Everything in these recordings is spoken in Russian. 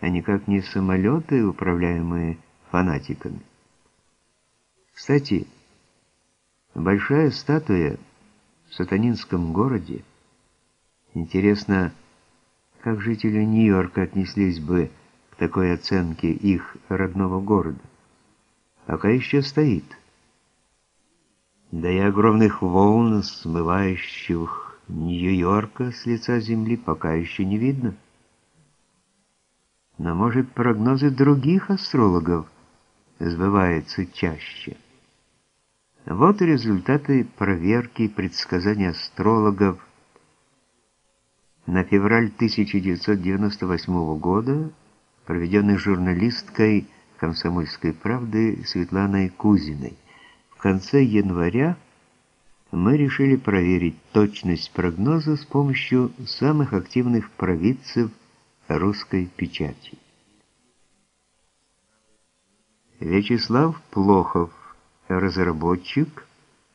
а никак не самолеты, управляемые фанатиками. Кстати, большая статуя в сатанинском городе. Интересно, как жители Нью-Йорка отнеслись бы к такой оценке их родного города? Пока еще стоит. Да и огромных волн, смывающих Нью-Йорка с лица земли, пока еще не видно. Но, может, прогнозы других астрологов сбываются чаще. Вот и результаты проверки предсказаний астрологов на февраль 1998 года, проведенных журналисткой «Комсомольской правды» Светланой Кузиной. В конце января мы решили проверить точность прогноза с помощью самых активных провидцев русской печати. Вячеслав Плохов, разработчик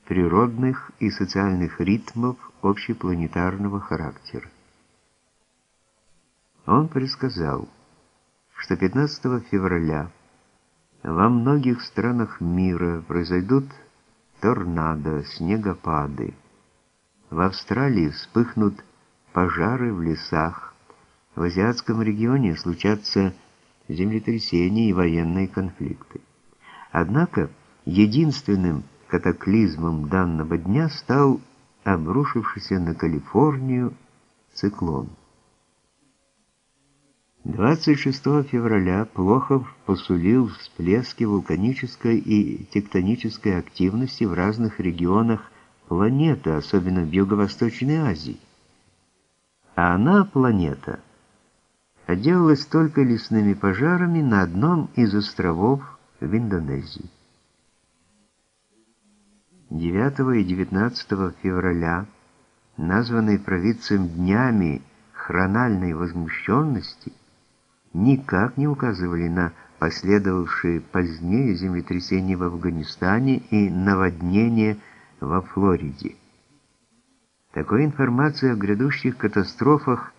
природных и социальных ритмов общепланетарного характера. Он предсказал, что 15 февраля во многих странах мира произойдут торнадо, снегопады. В Австралии вспыхнут пожары в лесах, в азиатском регионе случатся землетрясения и военные конфликты. Однако единственным катаклизмом данного дня стал обрушившийся на Калифорнию циклон. 26 февраля Плохов посулил всплески вулканической и тектонической активности в разных регионах планеты, особенно в Юго-Восточной Азии. А она, планета, отделалась только лесными пожарами на одном из островов в Индонезии. 9 и 19 февраля, названные провидцем днями хрональной возмущенности, никак не указывали на последовавшие позднее землетрясения в Афганистане и наводнения во Флориде. Такой информации о грядущих катастрофах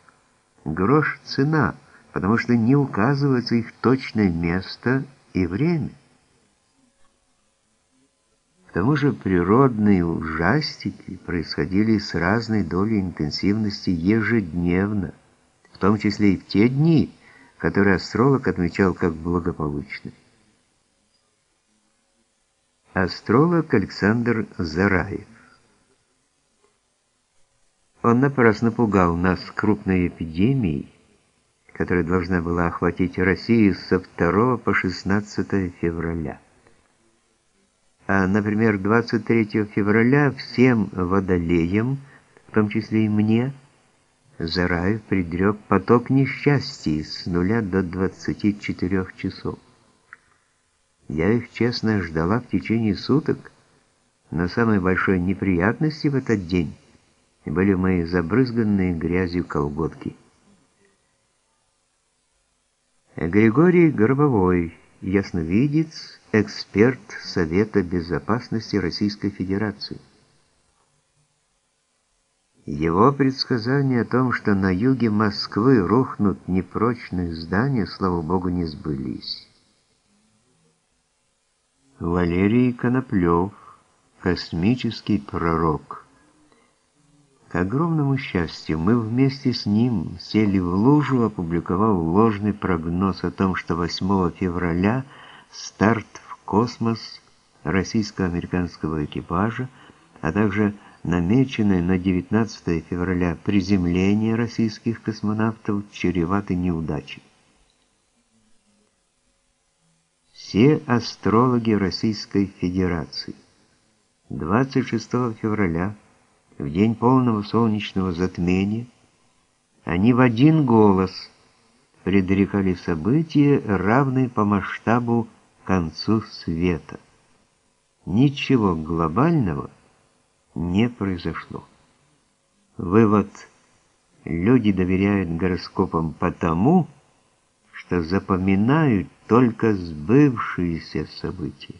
грош цена, потому что не указывается их точное место и время. К тому же природные ужастики происходили с разной долей интенсивности ежедневно, в том числе и в те дни, которые астролог отмечал как благополучные. Астролог Александр Зараев он напрасно пугал нас крупной эпидемией, которая должна была охватить Россию со 2 по 16 февраля. А, например, 23 февраля всем водолеям, в том числе и мне, Зараев предрек поток несчастий с нуля до 24 часов. Я их честно ждала в течение суток, но самой большой неприятности в этот день были мои забрызганные грязью колготки. Григорий Горбовой, ясновидец, эксперт Совета Безопасности Российской Федерации. Его предсказания о том, что на юге Москвы рухнут непрочные здания, слава богу, не сбылись. Валерий Коноплев, космический пророк. Огромному счастью, мы вместе с ним сели в лужу, опубликовав ложный прогноз о том, что 8 февраля старт в космос российско-американского экипажа, а также намеченное на 19 февраля приземление российских космонавтов чреваты неудачей. Все астрологи Российской Федерации 26 февраля в день полного солнечного затмения, они в один голос предрекали события, равные по масштабу концу света. Ничего глобального не произошло. Вывод. Люди доверяют гороскопам потому, что запоминают только сбывшиеся события.